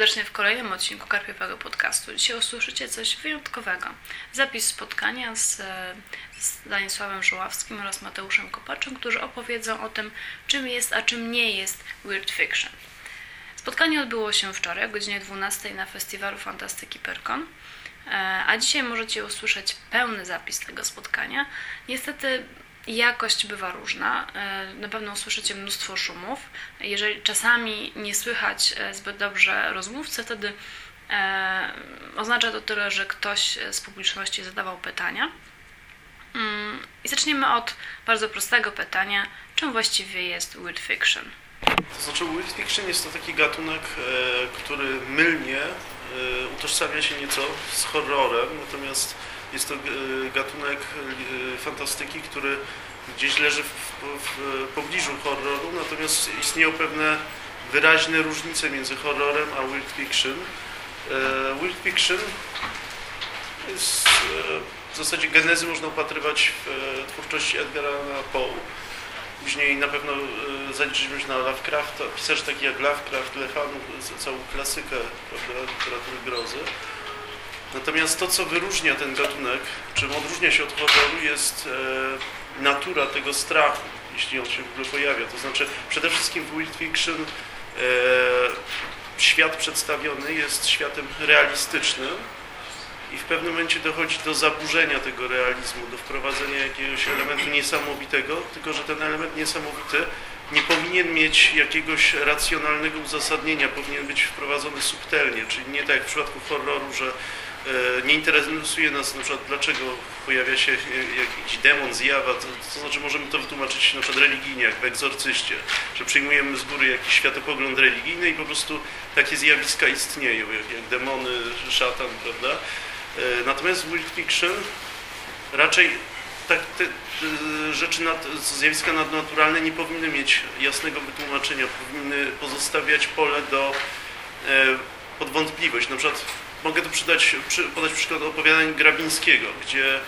serdecznie w kolejnym odcinku Karpiowego Podcastu. Dzisiaj usłyszycie coś wyjątkowego. Zapis spotkania z, z Danisławem Żuławskim oraz Mateuszem Kopaczem, którzy opowiedzą o tym, czym jest, a czym nie jest Weird Fiction. Spotkanie odbyło się wczoraj o godzinie 12 na festiwalu Fantastyki Perkon, e, a dzisiaj możecie usłyszeć pełny zapis tego spotkania. Niestety Jakość bywa różna. E, na pewno usłyszycie mnóstwo szumów. Jeżeli czasami nie słychać e, zbyt dobrze rozmówcy, wtedy e, oznacza to tyle, że ktoś z publiczności zadawał pytania. Mm, I zaczniemy od bardzo prostego pytania: czym właściwie jest weird fiction? To znaczy, weird fiction jest to taki gatunek, który mylnie utożsamia się nieco z horrorem, natomiast jest to gatunek fantastyki, który gdzieś leży w, w, pobliżu horroru, natomiast istnieją pewne wyraźne różnice między horrorem a weird fiction. E, weird fiction jest, e, w zasadzie genezy można upatrywać w e, twórczości Edgara Poe. Później na pewno e, zaliczyliśmy się na Lovecrafta, pisarze taki jak Lovecraft, Lechanu, całą klasykę prawda, literatury grozy. Natomiast to, co wyróżnia ten gatunek, czym odróżnia się od horroru, jest e, natura tego strachu, jeśli on się w ogóle pojawia. To znaczy, przede wszystkim w Weird Fiction e, świat przedstawiony jest światem realistycznym i w pewnym momencie dochodzi do zaburzenia tego realizmu, do wprowadzenia jakiegoś elementu niesamowitego, tylko że ten element niesamowity nie powinien mieć jakiegoś racjonalnego uzasadnienia, powinien być wprowadzony subtelnie, czyli nie tak jak w przypadku horroru, że nie interesuje nas na przykład dlaczego pojawia się jakiś demon, zjawa, to, to znaczy możemy to wytłumaczyć na przykład religijnie, jak w egzorcyście, że przyjmujemy z góry jakiś światopogląd religijny i po prostu takie zjawiska istnieją, jak, jak demony, szatan, prawda? E, natomiast w Weird Fiction raczej tak, te, rzeczy, nad, zjawiska nadnaturalne nie powinny mieć jasnego wytłumaczenia, powinny pozostawiać pole do e, pod wątpliwość. Na przykład Mogę tu przydać, przy, podać przykład opowiadań Grabińskiego, gdzie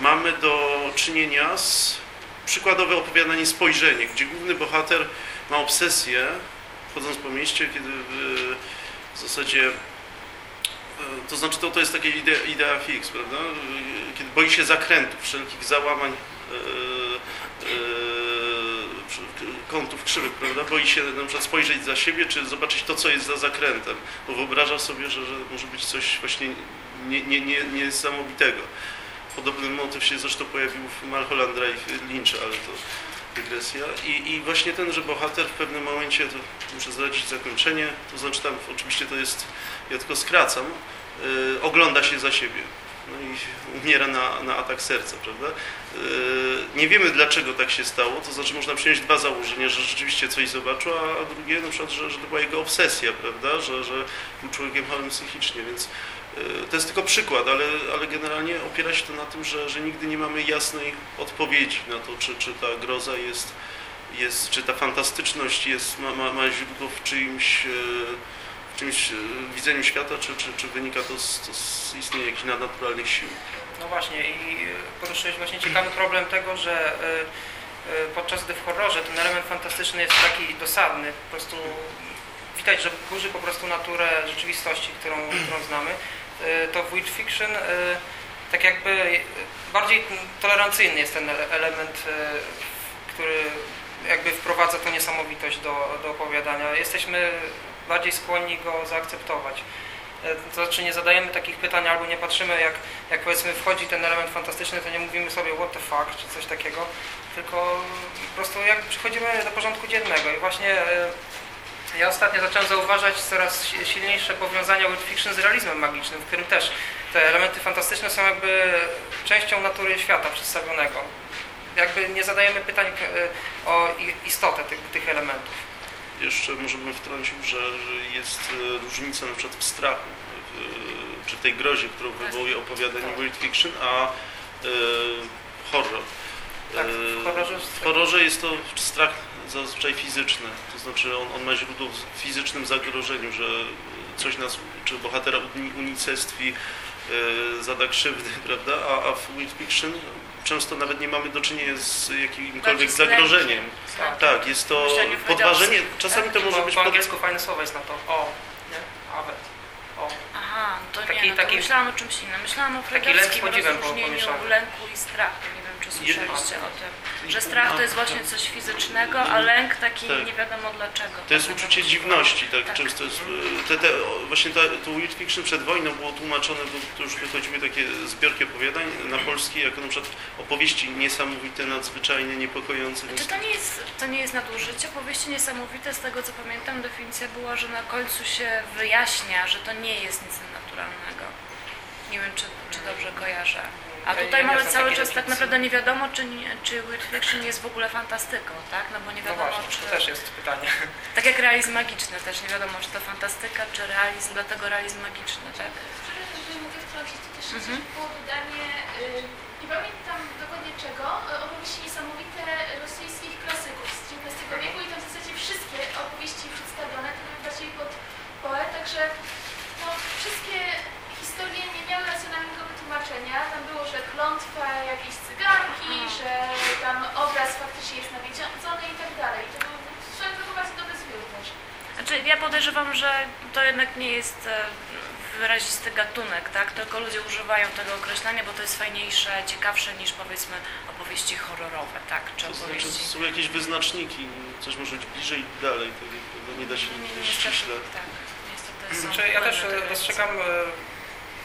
mamy do czynienia z przykładowe opowiadanie Spojrzenie, gdzie główny bohater ma obsesję, chodząc po mieście, kiedy w, w zasadzie e, to znaczy to, to jest takie idea, idea fix, prawda? Kiedy boi się zakrętów, wszelkich załamań yy, yy, kątów krzywych, prawda? Boi się na przykład spojrzeć za siebie, czy zobaczyć to, co jest za zakrętem, bo wyobraża sobie, że, że może być coś właśnie nie, nie, nie, niesamowitego. Podobny motyw się zresztą pojawił w Malhollandra i Lyncha, ale to dygresja. I, I właśnie ten, że bohater w pewnym momencie, to muszę zdradzić zakończenie, to znaczy tam oczywiście to jest, ja tylko skracam, yy, ogląda się za siebie no i umiera na, na atak serca, prawda? Yy, nie wiemy dlaczego tak się stało, to znaczy można przyjąć dwa założenia, że rzeczywiście coś zobaczył, a drugie na przykład, że, że to była jego obsesja, prawda? Że, że był człowiekiem chorym psychicznie, więc yy, to jest tylko przykład, ale, ale generalnie opiera się to na tym, że, że nigdy nie mamy jasnej odpowiedzi na to, czy, czy ta groza jest, jest czy ta fantastyczność jest, ma, ma, ma źródło w czyimś czymś e, widzeniem świata, czy, czy, czy wynika to z, to z istnienia jakichś nadnaturalnych sił? No właśnie i poruszyłeś właśnie ciekawy problem tego, że e, e, podczas gdy w horrorze ten element fantastyczny jest taki dosadny, po prostu widać, że burzy po prostu naturę rzeczywistości, którą, którą znamy, to w Weird Fiction tak jakby bardziej tolerancyjny jest ten element, który jakby wprowadza tą niesamowitość do, do opowiadania. Jesteśmy bardziej skłonni go zaakceptować. E, to znaczy nie zadajemy takich pytań albo nie patrzymy, jak, jak powiedzmy wchodzi ten element fantastyczny, to nie mówimy sobie what the fuck czy coś takiego, tylko po prostu jak przychodzimy do porządku dziennego i właśnie e, ja ostatnio zacząłem zauważać coraz silniejsze powiązania with fiction z realizmem magicznym, w którym też te elementy fantastyczne są jakby częścią natury świata przedstawionego. Jakby nie zadajemy pytań e, o istotę tych, tych elementów jeszcze może bym wtrącił, że, jest e, różnica na przykład w strachu, w, czy tej grozie, którą tak. wywołuje opowiadanie tak. fiction, a e, horror. Tak, w, horrorze w horrorze jest to strach zazwyczaj fizyczny, to znaczy on, on ma źródło w fizycznym zagrożeniu, że coś nas, czy bohatera unicestwi, e, zada krzywdy, prawda? A, a w weird fiction często nawet nie mamy do czynienia z jakimkolwiek zagrożeniem. Tak. tak, jest to podważenie, czasami to może być... Po angielsku fajne słowo jest na to, o, nie? Awe. to Taki- nie, no to taki- myślałam o czymś innym. Myślałam o po- rozróżnieniu lęku i strachu. Wiem, czy słyszeliście o tym. Że strach to jest właśnie coś fizycznego, a lęk taki Tak. nie wiadomo dlaczego. To jest uczucie dziwności, tak, Tak. często jest, te, te, właśnie ta, to weird fiction przed wojną było tłumaczone, bo to już wychodziły takie zbiorki opowiadań na polski, jako na przykład opowieści niesamowite, nadzwyczajne, niepokojące. Czy Więc to nie, jest, to nie jest nadużycie? Powieści niesamowite, z tego co pamiętam, definicja była, że na końcu się wyjaśnia, że to nie jest nic naturalnego. Nie wiem, czy, czy dobrze kojarzę. A tutaj nie mamy cały czas tak naprawdę nie wiadomo, czy, nie, czy weird fiction jest w ogóle fantastyką, tak? No bo nie No wiadomo, właśnie, czy... to też jest pytanie. Tak jak realizm magiczny też, nie wiadomo, czy to fantastyka, czy realizm, dlatego realizm magiczny, tak? Mogę wtrącić, to też Mhm. było wydanie, y, nie pamiętam dokładnie czego, y, opowieści niesamowite rosyjskich klasyków z XIX wieku i tam w zasadzie wszystkie opowieści przedstawione, to były bardziej pod poet, także no, wszystkie historie nie miały racjonalnego wytłumaczenia. Tam było, że klątwa jakiejś cyganki, że tam obraz faktycznie jest nawiedzony i tak dalej. To był swoją drogą bardzo dobry zbiór też. Znaczy, ja podejrzewam, że to jednak nie jest e, wyrazisty gatunek, tak? Tylko ludzie używają tego określenia, bo to jest fajniejsze, ciekawsze niż powiedzmy opowieści horrorowe, tak? Czy to znaczy, opowieści... są jakieś wyznaczniki, coś może być bliżej i dalej, tak, nie da się Nie, ściśle. tak. Niestety są Znaczy, ja też e, dostrzegam, e,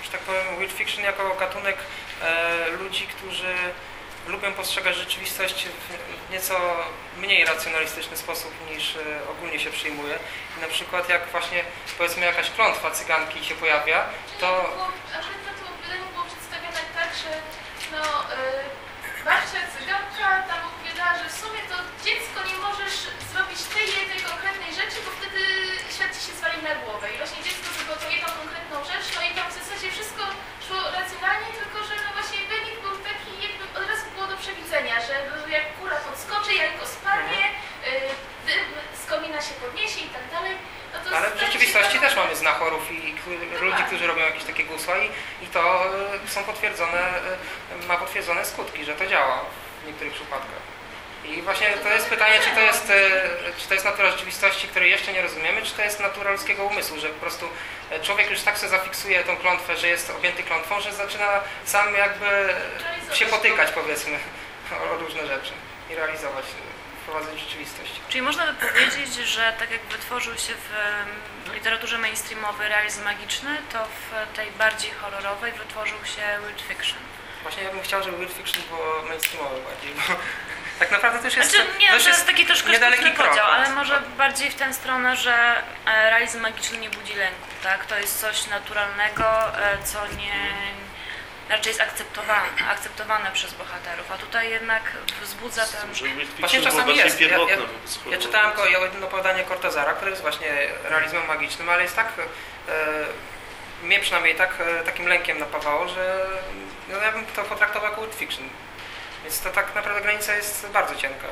że tak powiem, weird fiction jako gatunek e, ludzi, którzy lubią postrzegać rzeczywistość w nieco mniej racjonalistyczny sposób niż e, ogólnie się przyjmuje. I na przykład jak właśnie powiedzmy jakaś klątwa cyganki się pojawia, To... to akurat na tym opowiadaniu było przedstawione tak, że no, y, babcia cyganka tam opowiadała, że w sumie to dziecko nie możesz zrobić tej jednej konkretnej rzeczy, bo wtedy świat ci się zwali na głowę. I właśnie dziecko zrobiło tą jedną konkretną rzecz, no i tam w zasadzie wszystko szło racjonalnie, tylko że no że no, jak kura podskoczy, jajko spadnie, y, dym z komina się podniesie i tak dalej. No to ale w rzeczywistości to- też mamy znachorów i którzy- ludzi, którzy robią jakieś takie gusła i, i to e, są potwierdzone, e, ma potwierdzone skutki, że to działa w niektórych przypadkach. I właśnie to jest pytanie, czy to jest, e, czy to jest natura rzeczywistości, której jeszcze nie rozumiemy, czy to jest natura ludzkiego umysłu, że po prostu człowiek już tak sobie zafiksuje tą klątwę, że jest objęty klątwą, że zaczyna sam jakby się potykać powiedzmy różne rzeczy i realizować, e, wprowadzać rzeczywistość. Czyli można by powiedzieć, że tak jak wytworzył się w literaturze mainstreamowej realizm magiczny, to w tej bardziej horrorowej wytworzył się weird fiction. Właśnie ja bym chciał, żeby weird fiction było mainstreamowe bardziej, bo tak naprawdę to już jest... Znaczy, nie, to już to jest taki troszkę niedaleki sztuczny krok. podział, ale może bardziej w tę stronę, że e, realizm magiczny nie budzi lęku, tak? To jest coś naturalnego, e, co nie raczej jest akceptowane, akceptowane przez bohaterów, a tutaj jednak wzbudza ten... Właśnie czasami jest. Ja- pierwotne ja- Ja czytałem jedno opowiadanie Cortazara, które jest właśnie realizmem magicznym, ale jest tak, e, mnie przynajmniej tak, e, takim lękiem napawało, że no, ja bym to potraktował jako weird fiction. Więc to tak naprawdę granica jest bardzo cienka.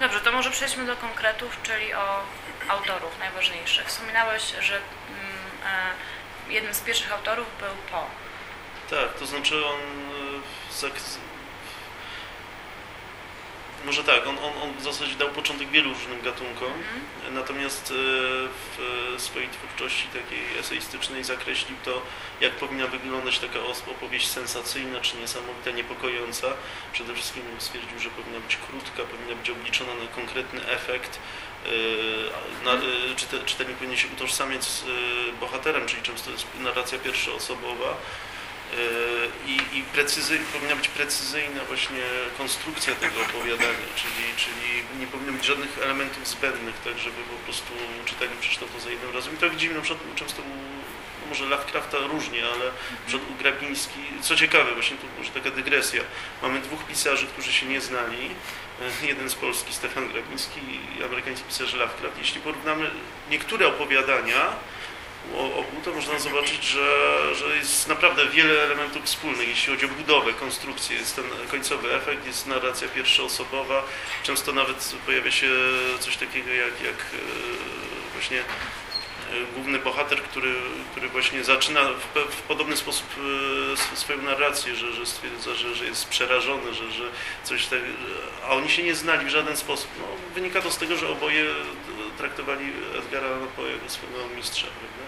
Dobrze, to może przejdźmy do konkretów, czyli o autorów najważniejszych. Wspominałeś, że mm, e, jednym z pierwszych autorów był Poe. Tak, to znaczy on... e, Może tak, on, on, on w zasadzie dał początek wielu różnym gatunkom, Mhm. natomiast e, w e, swojej twórczości takiej eseistycznej zakreślił to, jak powinna wyglądać taka opowieść sensacyjna czy niesamowita, niepokojąca. Przede wszystkim stwierdził, że powinna być krótka, powinna być obliczona na konkretny efekt. Na, czyte- czytelnik powinien się utożsamiać z bohaterem, czyli często jest narracja pierwszoosobowa. E, I, i precyzy, powinna być precyzyjna właśnie konstrukcja tego opowiadania, czyli, czyli nie powinno być żadnych elementów zbędnych, tak żeby po prostu czytelnik przeczytał to za jednym razem. I to widzimy na przykład często u, no może Lovecrafta różnie, ale przykład u Grabiński, co ciekawe, właśnie tu może taka dygresja, mamy dwóch pisarzy, którzy się nie znali, jeden z Polski, Stefan Grabiński i amerykański pisarz Lovecraft. Jeśli porównamy niektóre opowiadania, obu, to można zobaczyć, że, że jest naprawdę wiele elementów wspólnych, jeśli chodzi o budowę, konstrukcję. Jest ten końcowy efekt, jest narracja pierwszoosobowa, często nawet pojawia się coś takiego jak, jak e, właśnie główny bohater, który, który właśnie zaczyna w, w podobny sposób sw- swoją narrację, że, że stwierdza, że, że jest przerażony, że, że coś tak, a oni się nie znali w żaden sposób. No, wynika to z tego, że oboje e, traktowali Edgara Allan Poe jako swojego mistrza, prawda?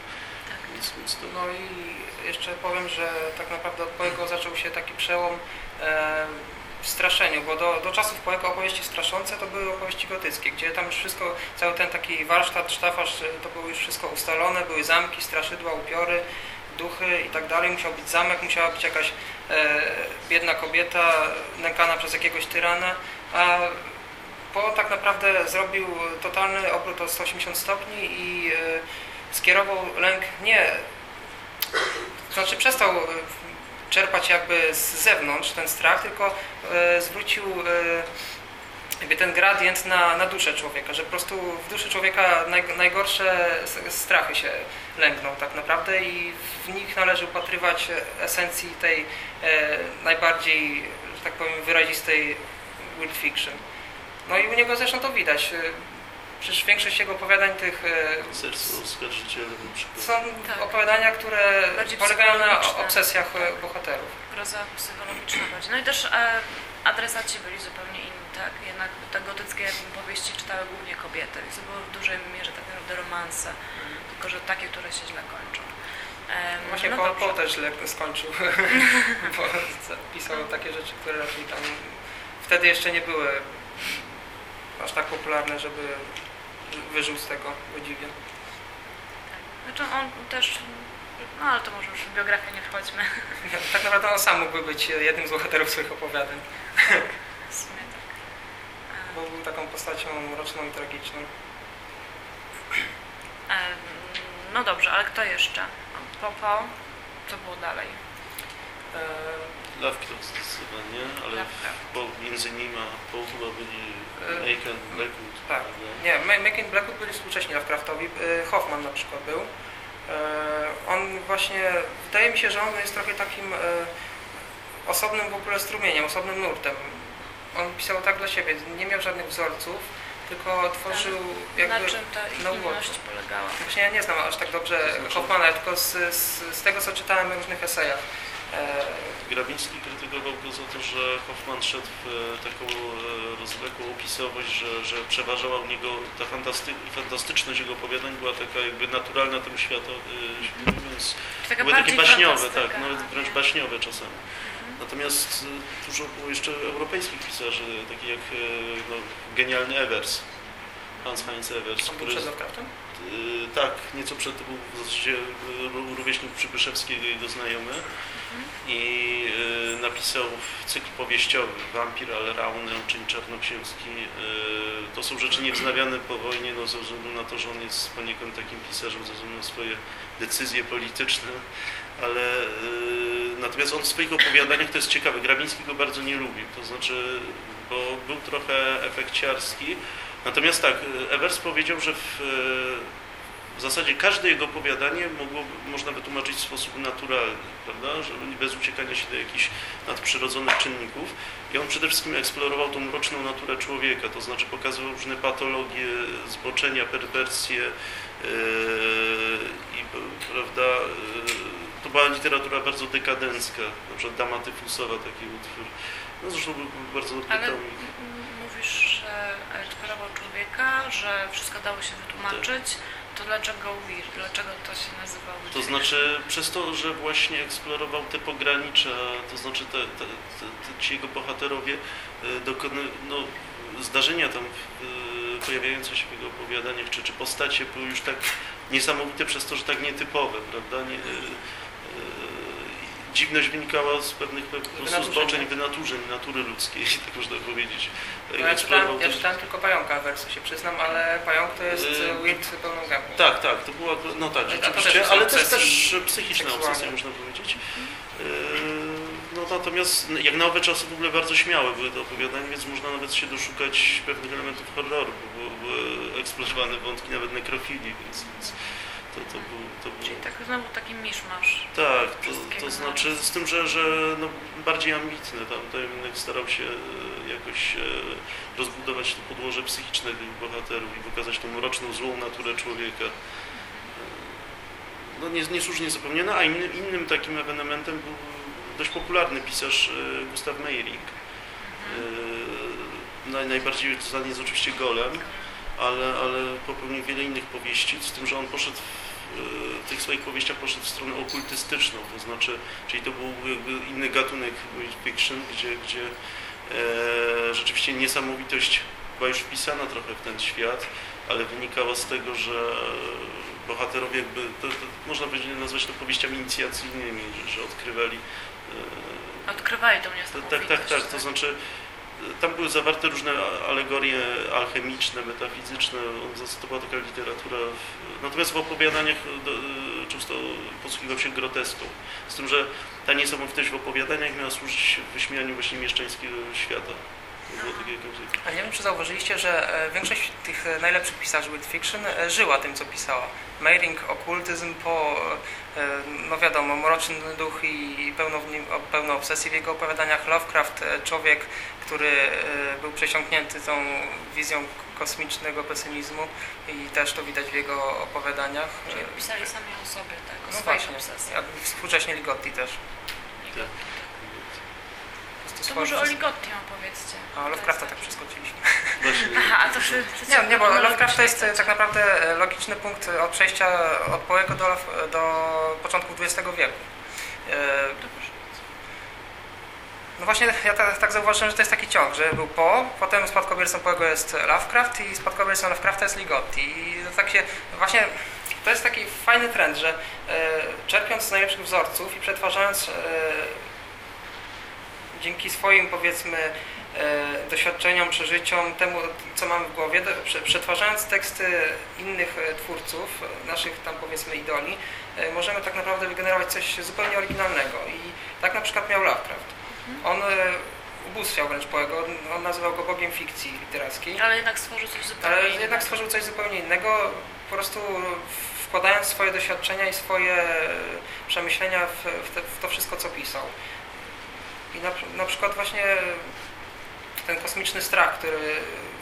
nic to... No i jeszcze powiem, że tak naprawdę od Poego zaczął się taki przełom e, straszeniu, bo do, do czasów Poego opowieści straszące to były opowieści gotyckie, gdzie tam już wszystko, cały ten taki warsztat, sztafasz, e, to było już wszystko ustalone, były zamki, straszydła, upiory, duchy i tak dalej. Musiał być zamek, musiała być jakaś e, biedna kobieta nękana przez jakiegoś tyrana, a Po tak naprawdę zrobił totalny obrót o 180 stopni i e, skierował lęk nie, znaczy przestał e, czerpać jakby z zewnątrz ten strach, tylko e, zwrócił e, jakby ten gradient na, na duszę człowieka, że po prostu w duszy człowieka naj, najgorsze strachy się lękną tak naprawdę i w nich należy upatrywać esencji tej e, najbardziej, że tak powiem, wyrazistej weird fiction. No i u niego zresztą to widać. E, Przecież większość jego opowiadań tych e, Serce oskarżyciela na przykład. są Tak. opowiadania, które Bardziej polegają na obsesjach e, bohaterów. groza psychologiczna bardziej. No i też e, adresaci byli zupełnie inni, tak? Jednak te gotyckie powieści czytały głównie kobiety, więc to były w dużej mierze tak naprawdę romanse, tylko że takie, które się źle kończą. Em, Właśnie no. Paul też źle skończył, bo pisał takie rzeczy, które raczej tam wtedy jeszcze nie były aż tak popularne, żeby wyżył z tego godziwie. Znaczy on też, no ale to może już w biografię nie wchodźmy. Tak naprawdę on sam mógłby być jednym z bohaterów swoich opowiadań, W sumie tak. E, bo był taką postacią mroczną i tragiczną. no dobrze, ale kto jeszcze? Popo, co było dalej? E, Lovecraft zdecydowanie, ale bo między nimi a Poe chyba byli E, Aiken, Blackwood. tak. prawda? Nie, Ma- Mackie i Blackwood byli współcześni Lovecraftowi. E, Hoffman na przykład był. E, On właśnie, wydaje mi się, że on jest trochę takim osobnym w ogóle strumieniem, osobnym nurtem. On pisał tak dla siebie, nie miał żadnych wzorców, tylko tworzył jakby... Na czym ta inność ułotku. polegała? Właśnie ja nie znam aż tak dobrze znaczy- Hoffmana, tylko z, z, z tego co czytałem w różnych esejach. E, Grabiński krytykował go za to, że Hoffman szedł w e, taką e, rozwlekłą opisowość, że, że przeważała u niego ta fantasty, fantastyczność jego opowiadań była taka jakby naturalna temu światowi, więc Taka były takie baśniowe, tak, nawet wręcz nie- baśniowe czasami. Natomiast e, dużo było jeszcze europejskich pisarzy, takich jak no, genialny Evers, Hans Heinz Evers, on który przed Lovecraftem? Tak, nieco przed to był w zasadzie ró- rówieśnik Przybyszewskiego, jego znajomy i y, napisał cykl powieściowy Wampir, ale Rauny, Czyń Czarnoksięski. Y, To są rzeczy niewznawiane po wojnie, no, ze względu na to, że on jest poniekąd takim pisarzem ze względu na swoje decyzje polityczne, ale y, natomiast on w swoich opowiadaniach, to jest ciekawe, Grabiński go bardzo nie lubił, to znaczy, bo był trochę efekciarski, Natomiast tak, Evers powiedział, że w, w zasadzie każde jego opowiadanie mogło, można wytłumaczyć w sposób naturalny, prawda? Że bez uciekania się do jakichś nadprzyrodzonych czynników. I on przede wszystkim eksplorował tą mroczną naturę człowieka, to znaczy pokazywał różne patologie, zboczenia, perwersje yy, i prawda, yy, to była literatura bardzo dekadencka, na przykład Dama Tyfusowa, taki utwór. No zresztą był bardzo Ale pytał. m- mówisz, że eksplorował człowieka, że wszystko dało się wytłumaczyć, to dlaczego wir? Dlaczego to się nazywało To znaczy przez to, że właśnie eksplorował te pogranicza, to znaczy te, te, te, ci jego bohaterowie y, dokony, no, zdarzenia tam y, pojawiające się w jego opowiadaniach, czy, czy postacie były już tak niesamowite przez to, że tak nietypowe, prawda? Nie, y, dziwność wynikała z pewnych zboczeń, wynaturzeń, natury ludzkiej, tak można powiedzieć. No ja, czytałem, ja czytałem tylko Pająka wersję, się przyznam, ale Pająk to jest Yy, weird pełną gębą. Tak, tak, to była, no tak, rzeczywiście, ale też, też psychiczna obsesja, można powiedzieć. Yy, No natomiast jak na owe czasy w ogóle bardzo śmiałe były te opowiadania, więc można nawet się doszukać pewnych elementów horroru, bo były, były eksplorowane wątki nawet nekrofilii, więc, więc to, to, był, to Czyli było... tak znowu taki miszmasz. Tak, to, to znaczy z tym, że, że no, bardziej ambitny, tam, jednak starał się e, jakoś e, rozbudować to podłoże psychiczne tych bohaterów i pokazać tą mroczną, złą naturę człowieka. E, No nie, niesłusznie zapomniana, a innym, innym takim ewenementem był dość popularny pisarz Gustav Meyrink. E, Naj, najbardziej znany jest oczywiście Golem, ale, ale popełnił wiele innych powieści, z tym, że on poszedł w tych swoich powieściach poszedł w stronę okultystyczną, to znaczy, czyli to był jakby inny gatunek fiction, gdzie, gdzie e, rzeczywiście niesamowitość była już wpisana trochę w ten świat, ale wynikało z tego, że bohaterowie jakby, to, to można nazwać to powieściami inicjacyjnymi, że, że odkrywali e, Odkrywali tą tak, niesamowitość. tak, tak, to znaczy tam były zawarte różne alegorie alchemiczne, metafizyczne, to była taka literatura. Natomiast w opowiadaniach do, często posługiwał się groteską. Z tym, że ta niesamowitość w opowiadaniach miała służyć wyśmianiu właśnie mieszczańskiego świata. A nie wiem, czy zauważyliście, że e, większość tych e, najlepszych pisarzy with fiction e, żyła tym, co pisała. Meiring, okultyzm, po, no wiadomo, mroczny duch i pełno, w nim, pełno obsesji w jego opowiadaniach. Lovecraft, człowiek, który był przesiąknięty tą wizją kosmicznego pesymizmu i też to widać w jego opowiadaniach. Czyli pisali sami o sobie, tak, o No swoich właśnie, obsesjach. jak współcześnie Ligotti też. Tak. Po To może o przez- Ligotti opowiedzcie. A Lovecrafta To tak przeskoczyliśmy. Aha, to przy, Nie, nie, bo Lovecraft to jest tak naprawdę logiczny punkt od przejścia od Poego do, do początków XX wieku. E, No właśnie, ja tak, tak zauważyłem, że to jest taki ciąg, że był Poe, potem spadkobiercą Poego jest Lovecraft i spadkobiercą Lovecrafta jest Ligotti. I to tak się właśnie, to jest taki fajny trend, że e, czerpiąc z najlepszych wzorców i przetwarzając e, dzięki swoim powiedzmy e, doświadczeniom, przeżyciom, temu co mamy w głowie, przetwarzając teksty innych e, twórców, e, naszych tam powiedzmy idoli, możemy tak naprawdę wygenerować coś zupełnie oryginalnego i tak na przykład miał Lovecraft. On e, ubóstwiał wręcz Poego, on, on nazywał go bogiem fikcji literackiej, Ale jednak stworzył coś zupełnie ale innego. jednak stworzył coś zupełnie innego, po prostu wkładając swoje doświadczenia i swoje przemyślenia w, w, te, w to wszystko, co pisał. I na, na przykład właśnie ten kosmiczny strach, który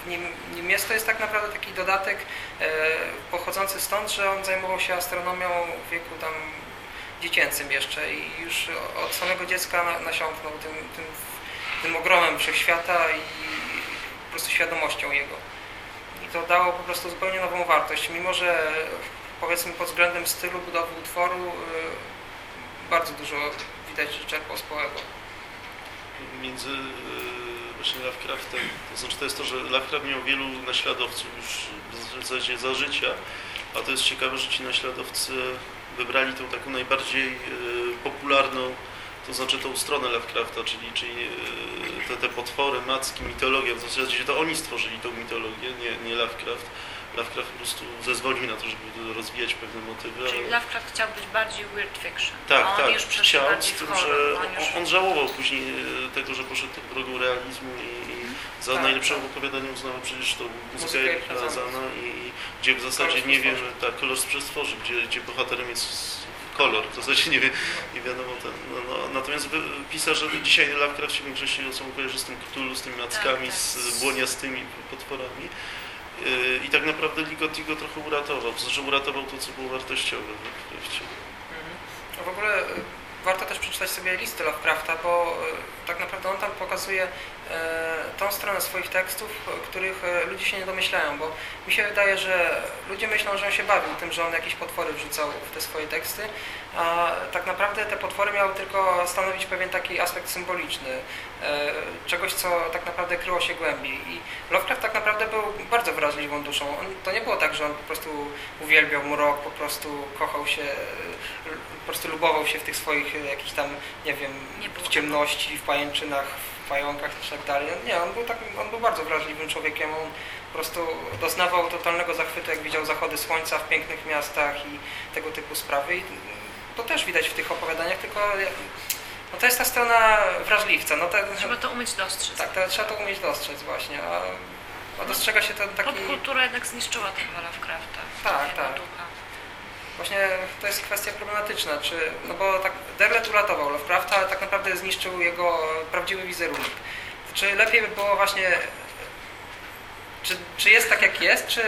w nim, nim jest, to jest tak naprawdę taki dodatek e, pochodzący stąd, że on zajmował się astronomią w wieku tam dziecięcym jeszcze i już od samego dziecka na, nasiąknął tym, tym, tym ogromem wszechświata i po prostu świadomością jego. I to dało po prostu zupełnie nową wartość, mimo że powiedzmy pod względem stylu budowy utworu y, bardzo dużo widać, że czerpał z Poego. Między e, właśnie Lovecraftem, to znaczy to jest to, że Lovecraft miał wielu naśladowców już w zasadzie za życia, a to jest ciekawe, że ci naśladowcy wybrali tą taką najbardziej e, popularną, to znaczy tą stronę Lovecrafta, czyli, czyli e, te, te potwory, macki, mitologia, w zasadzie to oni stworzyli tą mitologię, nie, nie Lovecraft. Lovecraft po prostu zezwolił na to, żeby rozwijać pewne motywy. Czyli ale- Lovecraft chciał być bardziej weird fiction. tak, on tak. już Chciał, z tym, horror. że On już... on, żałował później e, tego, że poszedł tą drogą realizmu i, i za Tak, najlepsze tak. opowiadanie uznał przecież tą muzykę Muzykę Erika i, i gdzie w zasadzie nie wiemy, przestworzy. tak, kolor przestworzy, gdzie, gdzie bohaterem jest kolor, w zasadzie nie, wie, nie wiadomo ten, no, no, natomiast pisarze, dzisiaj Lovecraft się w większości osób kojarzy z tym Cthulhu, z tymi mackami, tak. z błoniastymi potworami. Yy, I tak naprawdę Ligotti go trochę uratował, to znaczy uratował to, co było wartościowe w Lovecrafcie. A W ogóle y, warto też przeczytać sobie listy Lovecrafta, bo y, tak naprawdę on tam pokazuje e, tą stronę swoich tekstów, y, których ludzie się nie domyślają, bo mi się wydaje, że ludzie myślą, że on się bawił tym, że on jakieś potwory wrzucał w te swoje teksty, a tak naprawdę te potwory miały tylko stanowić pewien taki aspekt symboliczny, czegoś, co tak naprawdę kryło się głębiej. I Lovecraft tak naprawdę był bardzo wrażliwą duszą. On, to nie było tak, że on po prostu uwielbiał mrok, po prostu kochał się, e, po prostu lubował się w tych swoich e, jakichś tam, nie wiem, w ciemności, w pajęczynach, w pająkach i tak dalej. Nie, on był, tak, on był bardzo wrażliwym człowiekiem. On po prostu doznawał totalnego zachwytu, jak widział zachody słońca w pięknych miastach i tego typu sprawy. I to też widać w tych opowiadaniach, tylko no to jest ta strona wrażliwca. No te, Trzeba to umieć dostrzec. tak, to, trzeba to umieć dostrzec właśnie. A, a dostrzega się ten taki... Popkultura jednak zniszczyła tego Lovecrafta. Tak, tak. ducha. Właśnie to jest kwestia problematyczna, czy, no bo tak Derlet uratował Lovecrafta, ale tak naprawdę zniszczył jego prawdziwy wizerunek. Czy lepiej by było właśnie, czy, czy jest tak jak jest, czy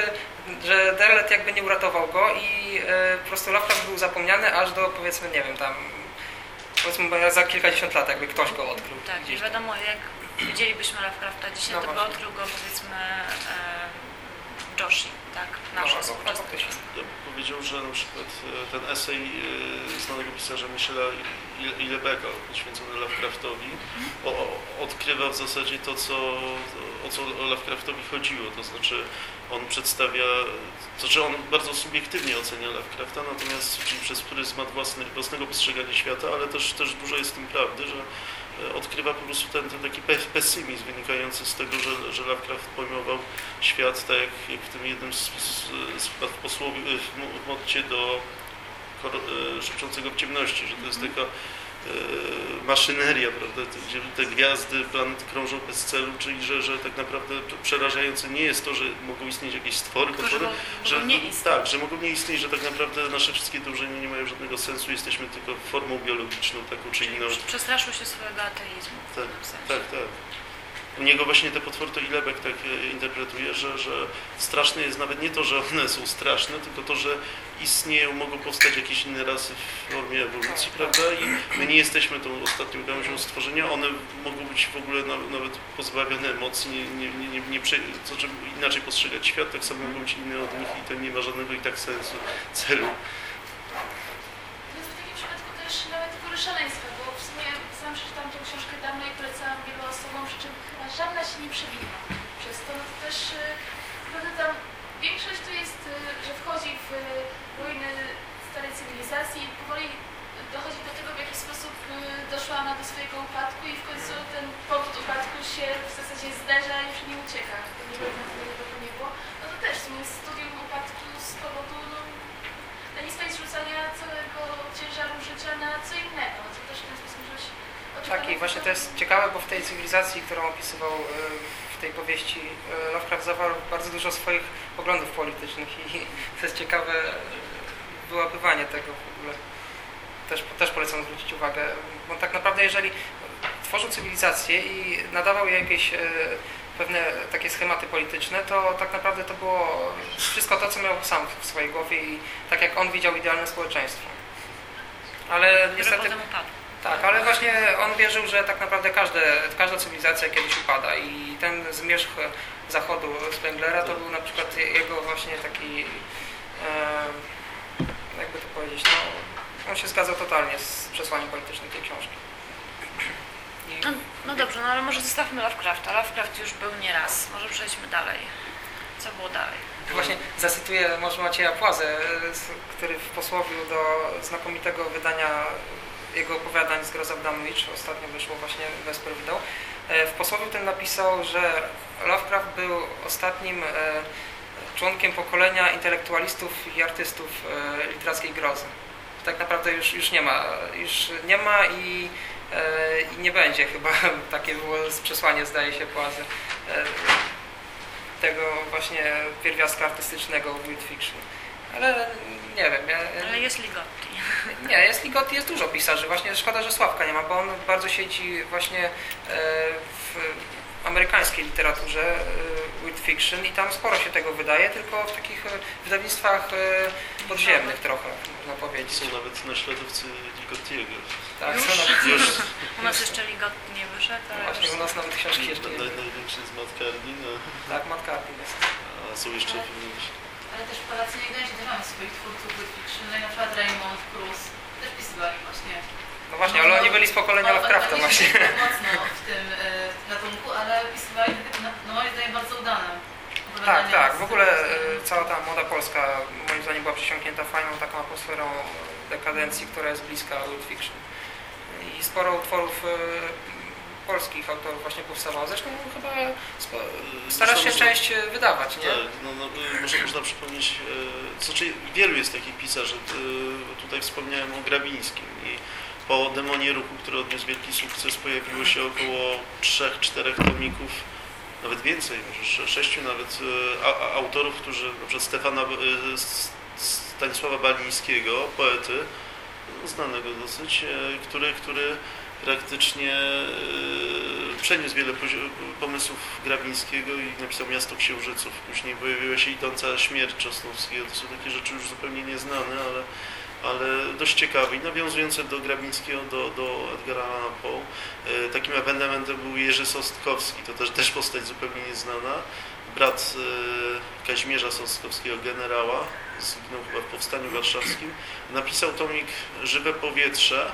że Derlet jakby nie uratował go i e, po prostu Lovecraft był zapomniany aż do powiedzmy, nie wiem, tam powiedzmy za kilkadziesiąt lat jakby ktoś go odkrył. Tak, gdzieś wiadomo, jak widzielibyśmy Lovecrafta dzisiaj, No to by odkrył go powiedzmy e, Joshi, tak? No, Nasz no, no, współczesny faktycznie. Ja powiedział, że na przykład e, ten esej e, znanego pisarza Michela Ilebeka poświęcony Lovecraftowi o, o, odkrywa w zasadzie to, co, o co Lovecraftowi chodziło, to znaczy on przedstawia, to znaczy on bardzo subiektywnie ocenia Lovecrafta, natomiast czyli przez pryzmat własny, własnego postrzegania świata, ale też, też dużo jest w tym prawdy, że odkrywa po prostu ten, ten taki pesymizm wynikający z tego, że, że Lovecraft pojmował świat tak jak, jak w tym jednym z, z, z w modcie do e, szepczącego w ciemności, że to jest taka E, maszyneria, prawda, gdzie te gwiazdy, planety krążą bez celu, czyli że, że tak naprawdę przerażające nie jest to, że mogą istnieć jakieś stwory, potwory, że, nie tak, że mogą nie istnieć, że tak naprawdę nasze wszystkie dążenia nie mają żadnego sensu, jesteśmy tylko formą biologiczną taką czy inną. Przestraszył się swojego ateizmu. Tak, tak, tak u niego właśnie te potwory to Ilebek tak e, interpretuje, że, że straszne jest nawet nie to, że one są straszne, tylko to, że istnieją, mogą powstać jakieś inne rasy w formie ewolucji, prawda? I my nie jesteśmy tą ostatnią gałęzią stworzenia, one mogą być w ogóle nawet pozbawione emocji, nie, nie, nie, nie, to, żeby inaczej postrzegać świat, tak samo mogą być inne od nich i to nie ma żadnego i tak sensu, celu. w takim przypadku też nawet góry szaleństwa, bo w sumie sam przeczytałam tą książkę dawno i polecałam wielu osobom, przy czym żadna się nie przebiła przez to. No to też naprawdę tam większość to jest, y, że wchodzi w ruiny starej cywilizacji i powoli dochodzi do tego, w jaki sposób y, doszła ona do swojego upadku i w końcu ten powód upadku się w zasadzie zderza i już nie ucieka. Nie to nie było. No to też jest studium upadku z powodu no, lenistwa i zrzucania całego ciężaru życia na co innego. Co też w ten sposób żeś tak, i właśnie to jest ciekawe, bo w tej cywilizacji, którą opisywał e, w tej powieści, e, Lovecraft zawarł bardzo dużo swoich poglądów politycznych i to jest ciekawe e, wyłapywanie tego w ogóle. Też, też polecam zwrócić uwagę, bo tak naprawdę jeżeli tworzył cywilizację i nadawał jej jakieś pewne takie schematy polityczne, to tak naprawdę to było wszystko to, co miał sam w swojej głowie i tak jak on widział idealne społeczeństwo. Ale niestety... Tak, ale właśnie on wierzył, że tak naprawdę każde, każda cywilizacja kiedyś upada i ten zmierzch zachodu Spenglera to był na przykład jego właśnie taki, e, jakby to powiedzieć, no, on się zgadzał totalnie z przesłaniem politycznym tej książki. No, no, dobrze, no ale może zostawmy Lovecrafta. Lovecraft już był nieraz. Może przejdźmy dalej. Co było dalej? Właśnie zacytuję może Macieja Płazę, który w posłowiu do znakomitego wydania jego opowiadań z Groza Damwich, ostatnio wyszło właśnie Wesper wydał, e, w posłowie tym napisał, że Lovecraft był ostatnim e, członkiem pokolenia intelektualistów i artystów e, literackiej grozy. Tak naprawdę już, już nie ma, już nie ma i, i nie będzie chyba, takie było przesłanie zdaje się Płazy, tego właśnie pierwiastka artystycznego w Weird Fiction. Ale nie wiem. Ja, Ale jest Ligotti. Nie, jest Ligotti, jest dużo pisarzy. Właśnie szkoda, że Sławka nie ma, bo on bardzo siedzi właśnie e, w amerykańskiej literaturze e, with fiction i tam sporo się tego wydaje, tylko w takich e, wydawnictwach podziemnych trochę, można powiedzieć. Są nawet naśladowcy Ligottiego. Tak, już? są nawet już. U nas jeszcze Ligotti nie wyszedł, ale no Właśnie, u nas nawet książki jeszcze nie Największy z Matt Carney. No. Tak, Matt Carney jest. A są jeszcze ale też Polacy nie gęsi też mamy swoich twórców fiction, no na przykład Raymond, Cruz, też pisywali właśnie. No właśnie, ale oni byli z pokolenia Lovecrafta właśnie. mocno w tym y, gatunku, ale pisywali no moim zdaniem bardzo udane. Tak, tak, w ogóle y, cała ta młoda Polska moim zdaniem była przesiąknięta fajną taką atmosferą dekadencji, która jest bliska World Fiction. I sporo utworów y, polskich autorów właśnie powstawało. Zresztą chyba starasz się część e, wydawać, nie? Tak, no, no, e, może można przypomnieć, e, znaczy wielu jest takich pisarzy, tutaj wspomniałem o Grabińskim i po Demonie Ruchu, który odniósł wielki sukces, pojawiło się około 3-4 tomików, nawet więcej, może 6 nawet autorów, którzy, na przykład Stefana Stanisława Balińskiego, poety, znanego dosyć, który, który praktycznie e, przeniósł wiele pomysłów Grabińskiego i napisał Miasto Księżyców. Później pojawiła się Idąca Śmierć Czosnowskiego. To są takie rzeczy już zupełnie nieznane, ale, ale dość ciekawe i nawiązujące do Grabińskiego, do, do Edgara Poe. E, takim ewenementem był Jerzy Sostkowski, to też, też postać zupełnie nieznana. brat e, Kazimierza Sosnkowskiego, generała, zginął chyba w Powstaniu Warszawskim, napisał tomik Żywe Powietrze,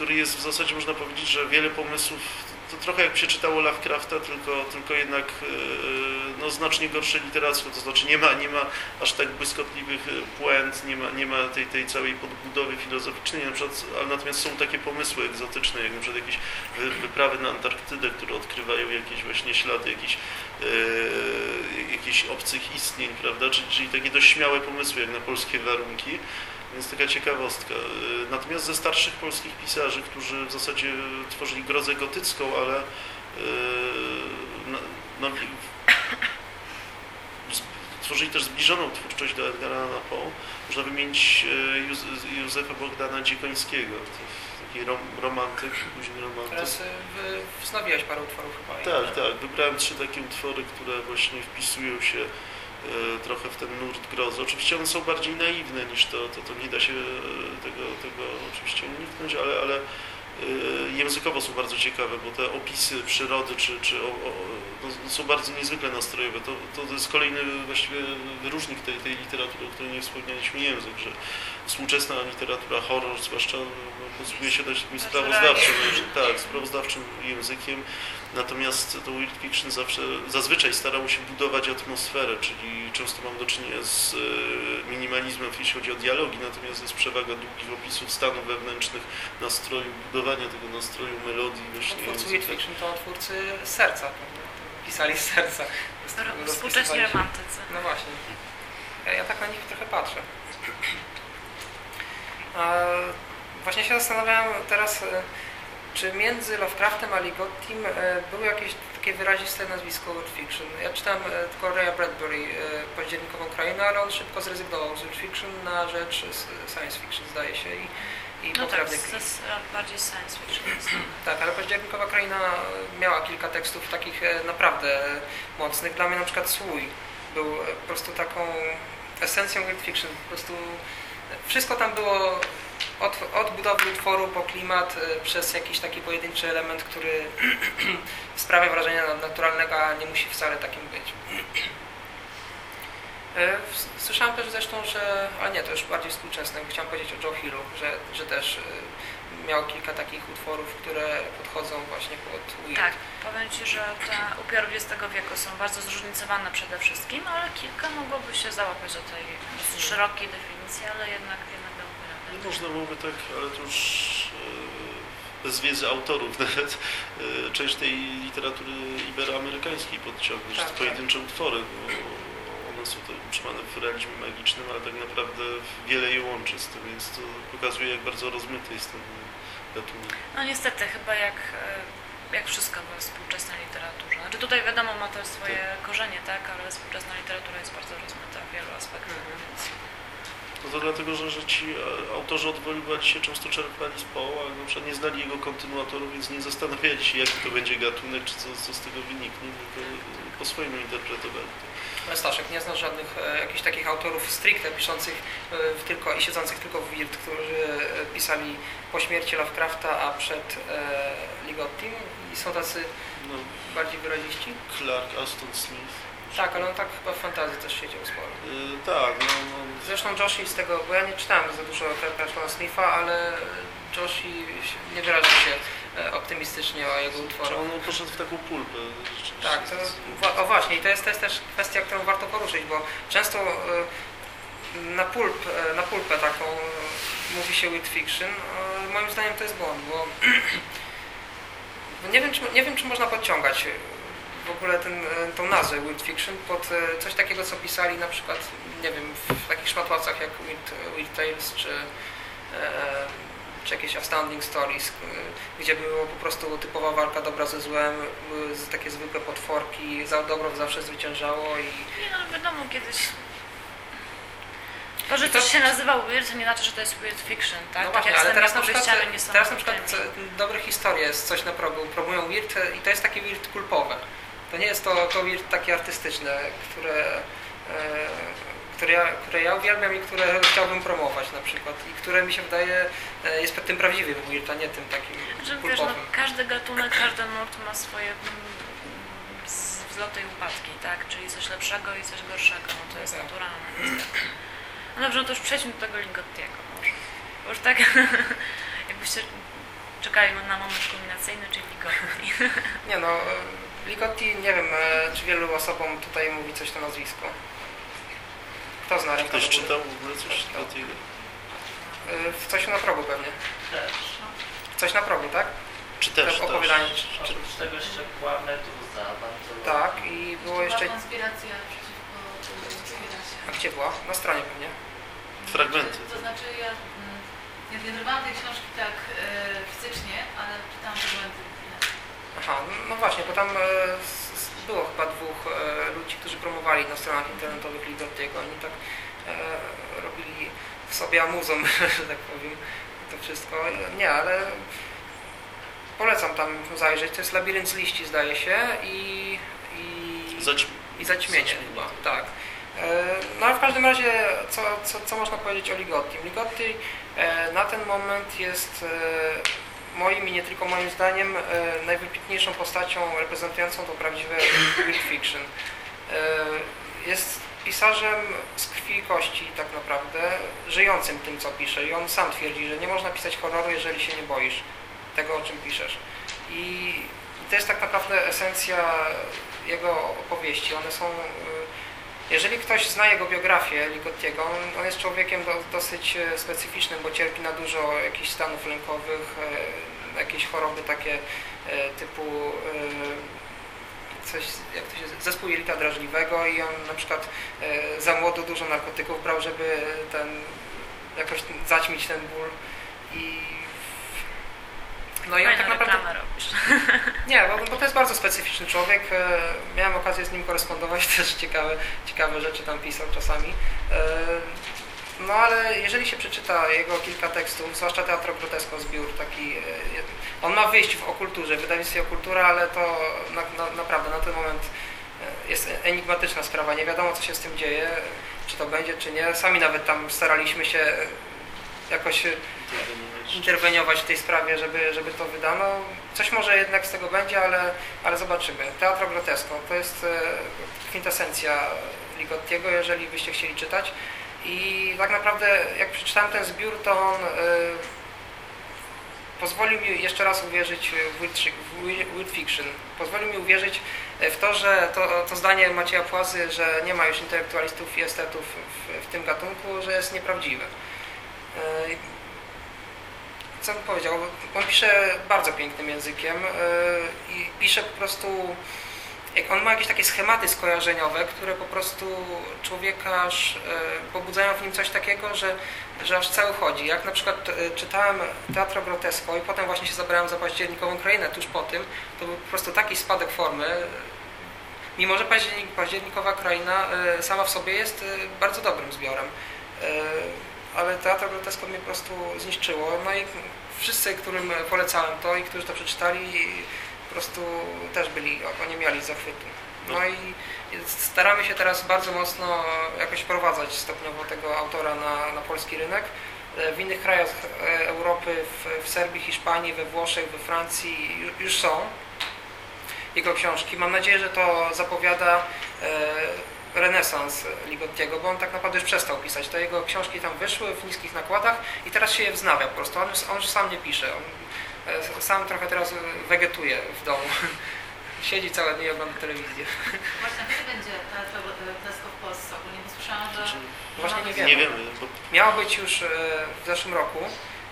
który jest w zasadzie, można powiedzieć, że wiele pomysłów, to trochę jak się czytało Lovecrafta, tylko, tylko jednak e, no, znacznie gorsze literacko, to znaczy nie ma, nie ma aż tak błyskotliwych e, puent, nie ma, nie ma tej, tej całej podbudowy filozoficznej, na przykład, ale natomiast są takie pomysły egzotyczne, jak na przykład jakieś wy- wyprawy na Antarktydę, które odkrywają jakieś właśnie ślady jakichś e, jakichś obcych istnień, prawda, czyli, czyli takie dość śmiałe pomysły jak na polskie warunki. Więc taka ciekawostka. Natomiast ze starszych polskich pisarzy, którzy w zasadzie tworzyli grozę gotycką, ale y, no, no, tworzyli też zbliżoną twórczość do Edgara Allan Poe, można wymienić Józ- Józefa Bogdana Dziekońskiego. Taki rom, romantyk, późny romantyk. Teraz wy- wznowiłeś parę utworów chyba. Tak, tak. Wybrałem trzy takie utwory, które właśnie wpisują się e, trochę w ten nurt grozy. Oczywiście one są bardziej naiwne niż to, to, to nie da się e, tego, tego oczywiście uniknąć, ale, ale e, językowo są bardzo ciekawe, bo te opisy przyrody czy, czy o, o, no, są bardzo niezwykle nastrojowe. To, to jest kolejny właściwie wyróżnik tej, tej literatury, o której nie wspomnieliśmy język, że współczesna literatura horror zwłaszcza no, posługuje się dość takim sprawozdawczym, tak, sprawozdawczym językiem. Natomiast to Weird Fiction zawsze, zazwyczaj starało się budować atmosferę, czyli często mam do czynienia z e, minimalizmem, jeśli chodzi o dialogi, natomiast jest przewaga długich opisów stanów wewnętrznych, nastroju, budowania tego nastroju, melodii właśnie Twórcy. Weird Fiction to twórcy serca. prawda? Pisali z serca. Współcześni romantycy. No właśnie. Ja, ja tak na nich trochę patrzę. A właśnie się zastanawiałem teraz, e, czy między Lovecraftem a Ligottim e, było jakieś takie wyraziste nazwisko Weird Fiction. Ja czytałem e, tylko Raya Bradbury, e, Październikową Krainę, ale on szybko zrezygnował z Weird Fiction na rzecz science fiction, zdaje się. I, i No tak, to jest bardziej science fiction. tak, ale Październikowa Kraina miała kilka tekstów takich naprawdę mocnych. Dla mnie na przykład Słój był po prostu taką esencją Weird Fiction. Po prostu wszystko tam było od, od budowy utworu po klimat, e, przez jakiś taki pojedynczy element, który sprawia wrażenie nadnaturalnego, a nie musi wcale takim być. E, s- Słyszałem też zresztą, że, a nie, to już bardziej współczesne, chciałem powiedzieć o Joe Hillu, że, że też e, miał kilka takich utworów, które podchodzą właśnie pod Weird. Tak, powiem Ci, że te upiory XX wieku są bardzo zróżnicowane przede wszystkim, ale kilka mogłoby się załapać do tej dosyć szerokiej definicji, ale jednak, Nie można byłoby tak, ale to już e, bez wiedzy autorów nawet, e, część tej literatury iberoamerykańskiej podciągnąć, Tak, tak. pojedyncze utwory, bo one są tak utrzymane w realizmie magicznym, ale tak naprawdę wiele je łączy z tym, więc to pokazuje, jak bardzo rozmyty jest ten gatunek. No niestety, chyba jak, e, jak wszystko we współczesnej literaturze. Znaczy tutaj wiadomo, ma to swoje korzenie, tak, ale współczesna literatura jest bardzo rozmyta w wielu aspektach, Mhm. To dlatego, że, że ci e, autorzy odwoływali się często czerpali z Poe, ale na przykład nie znali jego kontynuatorów, więc nie zastanawiali się, jaki to będzie gatunek, czy co, co z tego wyniknie, tylko po swojemu interpretowali to. Staszek, nie znasz żadnych e, jakichś takich autorów stricte piszących e, w tylko i siedzących tylko w Wirt, którzy e, pisali po śmierci Lovecrafta, a przed e, Ligottim i są tacy No, bardziej wyraziści? Clark, Aston Smith. Tak, ale on tak chyba w fantazji też siedział sporo. Y, tak, no, no, Zresztą Joshi z tego, bo ja nie czytałem za dużo Clarka Smitha, ale Joshi nie wyraził się e, optymistycznie o jego utworach. on poszedł w taką pulpę. Tak, to, o właśnie, i to jest, to jest też kwestia, którą warto poruszyć, bo często e, na, pulp, e, na pulpę taką mówi się with fiction. Moim zdaniem to jest błąd, bo bo nie wiem, czy, nie wiem, czy można podciągać w ogóle ten, e, tą nazwę Weird Fiction pod e, coś takiego, co pisali na przykład, nie wiem, w takich szmatłacach jak Weird, Weird Tales czy, e, czy jakieś Astounding Stories, gdzie było po prostu typowa walka dobra ze złem, były z- takie zwykłe potworki, za dobro zawsze zwyciężało i Nie no, wiadomo, kiedyś... To, że coś się nazywa weird, to nie znaczy, że to jest weird fiction, tak? no tak właśnie, z ale teraz na przykład, teraz na przykład dobre historie jest coś na progu, promują Weird i to jest takie Weird kulpowe. To nie jest to, to takie artystyczne, które, e, które, ja, które ja uwielbiam i które chciałbym promować na przykład i które mi się wydaje e, jest tym prawdziwym Weird, a nie tym takim Że wiesz, no, każdy gatunek, każdy nurt ma swoje mm, wzloty i upadki, tak? Czyli coś lepszego i coś gorszego, no to jest Tak. naturalne. No dobrze, no to już przejdźmy do tego Ligottiego może. Bo już tak jakbyście czekali na moment kulminacyjny, czyli Ligotti. Nie no, Ligotti, nie wiem, e, czy wielu osobom tutaj mówi coś to nazwisko. Kto zna rękę Ktoś czytał w ogóle coś Czytał. takiego? E, w Coś na progu pewnie. Też. Coś na progu, tak? Czy też? To opowiadanie. też. Czy, Oprócz tego jeszcze Meduza, bardzo Tak, i było jeszcze... Była konspiracja przeciwko. A gdzie była? Na stronie pewnie. fragmenty. To znaczy ja mm, nie zgedrywałam tej książki tak e, fizycznie, ale czytałam fragmenty. Aha, no właśnie, bo tam e, było chyba dwóch e, ludzi, którzy promowali na stronach internetowych Ligottiego. Oni tak e, robili w sobie amuzą, że tak powiem, to wszystko. Nie, ale polecam tam zajrzeć. To jest Labirynt z liści, zdaje się, i, i, Zacz... i zaćmienie Zaćmienie. chyba, tak. No ale w każdym razie, co, co, co można powiedzieć o Ligottim? Ligotti na ten moment jest moim i nie tylko moim zdaniem e, najwybitniejszą postacią reprezentującą to prawdziwe weird fiction. E, Jest pisarzem z krwi i kości tak naprawdę, żyjącym tym co pisze i on sam twierdzi, że nie można pisać horroru, jeżeli się nie boisz tego, o czym piszesz. I to jest tak naprawdę esencja jego opowieści. One są, y, jeżeli ktoś zna jego biografię Ligottiego, on, jest człowiekiem do, dosyć e, specyficznym, bo cierpi na dużo jakichś stanów lękowych, e, jakieś choroby takie e, typu e, coś, jak to się, zespół jelita drażliwego i on na przykład e, za młodu dużo narkotyków brał, żeby ten jakoś zaćmić ten ból i no i on tak naprawdę robisz. nie, bo, bo to jest bardzo specyficzny człowiek. Miałem okazję z nim korespondować, też ciekawe, ciekawe rzeczy tam pisał czasami. E, No ale jeżeli się przeczyta jego kilka tekstów, zwłaszcza Teatro Grotesko zbiór taki, e, on ma wyjść w okulturze, w wydawnictwie Okultura, ale to na, na, naprawdę na ten moment e, jest enigmatyczna sprawa. Nie wiadomo co się z tym dzieje, czy to będzie, czy nie. Sami nawet tam staraliśmy się e, jakoś e, interweniować w tej sprawie, żeby, żeby to wydano. Coś może jednak z tego będzie, ale, ale zobaczymy. Teatro Grotesko to jest e, kwintesencja Ligottiego, jeżeli byście chcieli czytać. I tak naprawdę jak przeczytałem ten zbiór, to on e, pozwolił mi jeszcze raz uwierzyć w weird, fiction. Pozwolił mi uwierzyć w to, że to, to zdanie Macieja Płazy, że nie ma już intelektualistów i estetów w, w tym gatunku, że jest nieprawdziwe. E, co bym powiedział? On pisze bardzo pięknym językiem i pisze po prostu, jak on ma jakieś takie schematy skojarzeniowe, które po prostu człowieka aż yy, pobudzają w nim coś takiego, że, że aż cały chodzi. Jak na przykład yy, czytałem Teatro Grotesko i potem właśnie się zabrałem za październikową krainę tuż po tym, to był po prostu taki spadek formy. Mimo, że październik, październikowa kraina yy, sama w sobie jest bardzo dobrym zbiorem. Ale Teatro Grotesko mnie po prostu zniszczyło. No i wszyscy, którym polecałem to i którzy to przeczytali, po prostu też byli, oni mieli zachwytu. No i staramy się teraz bardzo mocno jakoś prowadzać stopniowo tego autora na, na polski rynek. W innych krajach e, Europy, w, w Serbii, Hiszpanii, we Włoszech, we Francji ju- już są jego książki. Mam nadzieję, że to zapowiada e, renesans Ligottiego, bo on tak naprawdę już przestał pisać. Te jego książki tam wyszły w niskich nakładach i teraz się je wznawia po prostu. On już, on już sam nie pisze. On e, sam trochę teraz wegetuje w domu. Siedzi całe dnie i ogląda telewizję. Właśnie kiedy będzie Teatro Grotesko w Polsce ogólnie? Bo słyszałam, że... Znaczy, Właśnie nie nie wiemy. bo Miało być już e, w zeszłym roku,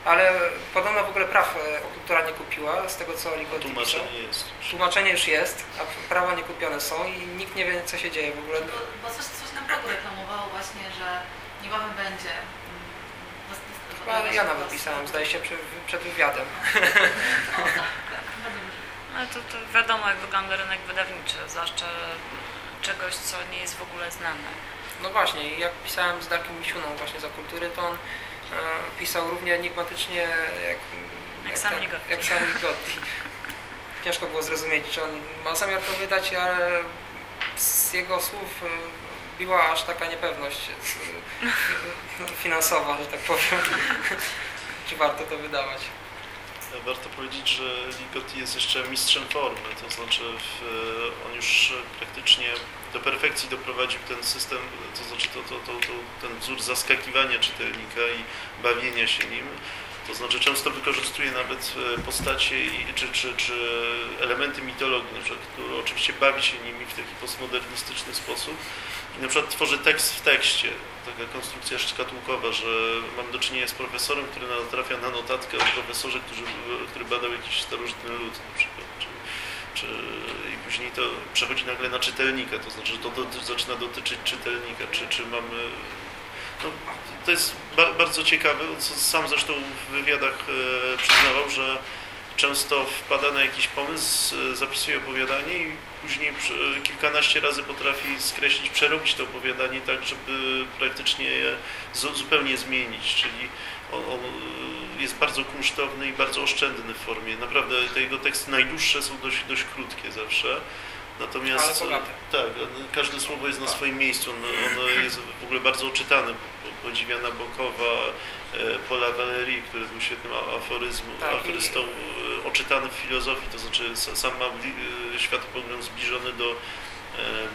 ale podobno w ogóle praw e, Okultura nie kupiła, z tego co pisał. tłumaczenie jest. Tłumaczenie już jest, a prawa nie kupione są i nikt nie wie co się dzieje w ogóle. Bo, bo coś, coś na progu reklamowało właśnie, że niebawem będzie. Chyba was- ja nawet pisałem, zdaje się, przy- przed wywiadem. No. No to, to wiadomo, jak wygląda rynek wydawniczy, zwłaszcza czegoś, co nie jest w ogóle znane. No właśnie, jak pisałem z Darkiem Misiuną właśnie za kultury, to on e, pisał równie enigmatycznie jak, Jak sam Ligotti. Jak sam Ligotti. Ciężko było zrozumieć, czy on ma zamiar to wydać, ale z jego słów e, biła aż taka niepewność e, finansowa, że tak powiem. czy warto to wydawać. Warto powiedzieć, że Ligotti jest jeszcze mistrzem formy, to znaczy w, on już praktycznie do perfekcji doprowadził ten system, to znaczy to, to, to, to, ten wzór zaskakiwania czytelnika i bawienia się nim. To znaczy często wykorzystuje nawet e, postacie czy, czy, czy elementy mitologii, na przykład, oczywiście bawi się nimi w taki postmodernistyczny sposób. I na przykład tworzy tekst w tekście, taka konstrukcja szkatułkowa, że mam do czynienia z profesorem, który natrafia na notatkę o profesorze, który, który badał jakiś starożytny lud na przykład. Czy, czy, I później to przechodzi nagle na czytelnika, to znaczy, że to zaczyna dotyczyć czytelnika, czy, czy mamy no, to jest ba bardzo ciekawe, co sam zresztą w wywiadach e, przyznawał, że często wpada na jakiś pomysł, e, zapisuje opowiadanie i później kilkanaście razy potrafi skreślić, przerobić to opowiadanie tak, żeby praktycznie je zupełnie zmienić, czyli on, on, jest bardzo kunsztowny i bardzo oszczędny w formie. Naprawdę te jego teksty najdłuższe są dość, dość krótkie zawsze. Natomiast tak, każde słowo jest na swoim miejscu, ono, ono jest w ogóle bardzo oczytane. Podziwia Nabokowa, e, Paula Valery, który był świetnym aforyzmu, tak, aforystą, i... E, oczytany w filozofii, to znaczy sam ma e, światopogląd zbliżony do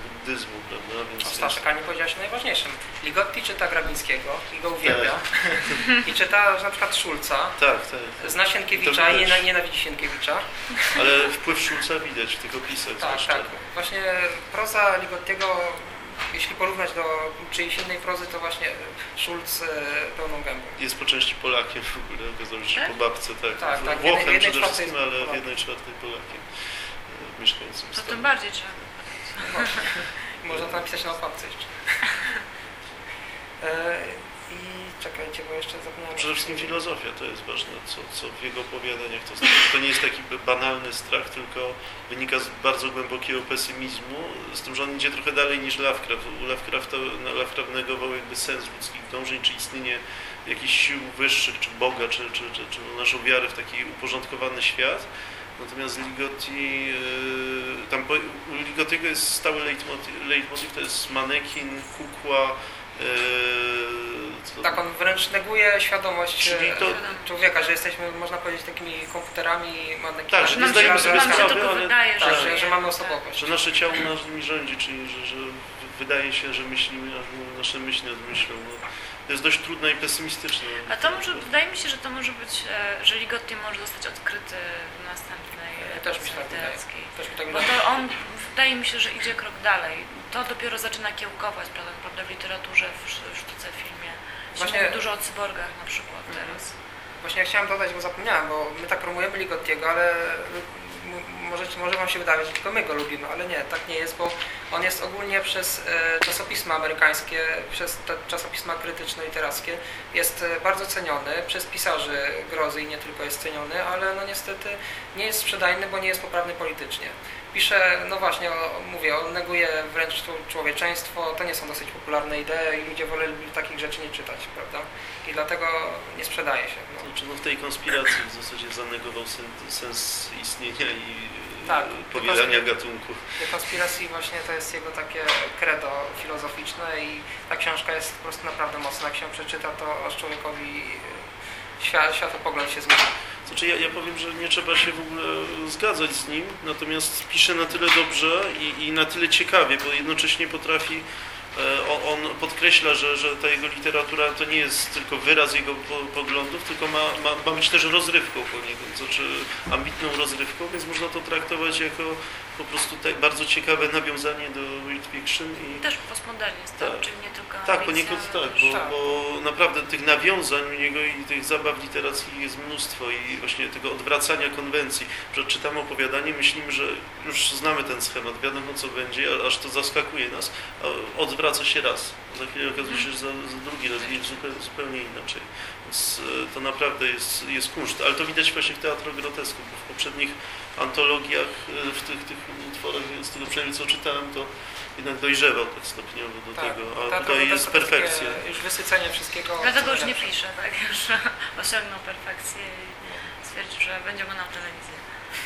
buddyzmu, prawda? Więc Staszek, a nie powiedziałeś o najważniejszym. Ligotti czyta Grabińskiego i go uwielbia. Tak. I czyta na przykład Szulca. Tak, tak. Zna Sienkiewicza i nienawidzi Sienkiewicza. Ale wpływ Szulca widać w tych opisach. Tak, zwłaszcza. tak. Właśnie proza Ligottiego, jeśli porównać do czyjejś innej prozy, to właśnie Szulc e, pełną gębą. Jest po części Polakiem w ogóle, okazało się, tak? po babce, tak. Tak, tak. Włochem przede wszystkim, ale w jednej czwartej Polakiem e, mieszkającym. To tym bardziej trzeba można to napisać na okładce jeszcze. I czekajcie, bo jeszcze zapomniałem. Przede wszystkim filozofia to jest ważne, co, co w jego opowiadaniach to znaczy. To nie jest taki banalny strach, tylko wynika z bardzo głębokiego pesymizmu, z tym, że on idzie trochę dalej niż Lovecraft. U Lovecrafta, Lovecraft negował jakby sens ludzkich dążeń, czy istnienie jakichś sił wyższych, czy Boga, czy, czy, czy, czy naszą wiarę w taki uporządkowany świat. Natomiast Ligotti, y, tam u Ligottiego jest stały leitmotiv, leitmotiv to jest manekin, kukła, Yy, tak, on wręcz neguje świadomość e, to... człowieka, że jesteśmy, można powiedzieć, takimi komputerami, manekinami. Tak, że nie zdajemy sobie sprawy, ale wydaje, tak, że, że, mamy osobowość. Że nasze ciało nami rządzi, czyli że, że wydaje się, że myślimy, nasze myśli nad myślą. No, to jest dość trudne i pesymistyczne. A to może, wydaje mi się, że to może być, e, że Ligotti może zostać odkryty w następnej też mi się tak. Też mi tak Bo to on, wydaje mi się, że idzie krok dalej. To dopiero zaczyna kiełkować, prawda, w literaturze, w sztuce, w filmie. Właśnie dużo o cyborgach na przykład mhm. teraz. Właśnie ja chciałem dodać, bo zapomniałem, bo my tak promujemy Ligottiego, ale może, może Wam się wydawać, że tylko my go lubimy, ale nie, tak nie jest, bo on jest ogólnie przez e, czasopisma amerykańskie, przez te czasopisma krytyczno-literackie jest e, bardzo ceniony, przez pisarzy grozy i nie tylko jest ceniony, ale no niestety nie jest sprzedajny, bo nie jest poprawny politycznie pisze, no właśnie, mówię, on neguje wręcz człowieczeństwo, to nie są dosyć popularne idee i ludzie woleliby takich rzeczy nie czytać, prawda? I dlatego nie sprzedaje się. No. Znaczy, no w tej konspiracji w zasadzie zanegował sen, sens istnienia i tak, powielania gatunku. W konspiracji właśnie to jest jego takie credo filozoficzne i ta książka jest po prostu naprawdę mocna. Jak się przeczyta, to aż człowiekowi świat, światopogląd się zmieni. Znaczy ja, ja powiem, że nie trzeba się w ogóle zgadzać z nim, natomiast pisze na tyle dobrze i, i na tyle ciekawie, bo jednocześnie potrafi E, on podkreśla, że, że ta jego literatura to nie jest tylko wyraz jego poglądów, tylko ma, ma, ma być też rozrywką poniekąd, znaczy ambitną rozrywką, więc można to traktować jako po prostu tak bardzo ciekawe nawiązanie do read fiction. I też postmodernizm, tak, czyli nie tylko Tak, poniekąd tak, bo, tak. bo naprawdę tych nawiązań u niego i tych zabaw literackich jest mnóstwo i właśnie tego odwracania konwencji. Przeczytamy opowiadanie, myślimy, że już znamy ten schemat, wiadomo co będzie, aż to zaskakuje nas, odwraca odwraca się raz. Za chwilę okazuje się, że za, za drugi raz jest zupełnie, inaczej. Więc e, to naprawdę jest, jest kunszt. Ale to widać właśnie w teatru grotesku, bo w poprzednich antologiach, e, w tych, tych utworach, z tego przynajmniej co czytałem, to jednak dojrzewał tak stopniowo do tak, tego, a tutaj jest perfekcja. Już wysycenie wszystkiego. Dlatego już nie pisze, tak? Już osiągnął perfekcję i stwierdził, że będzie go na telewizję.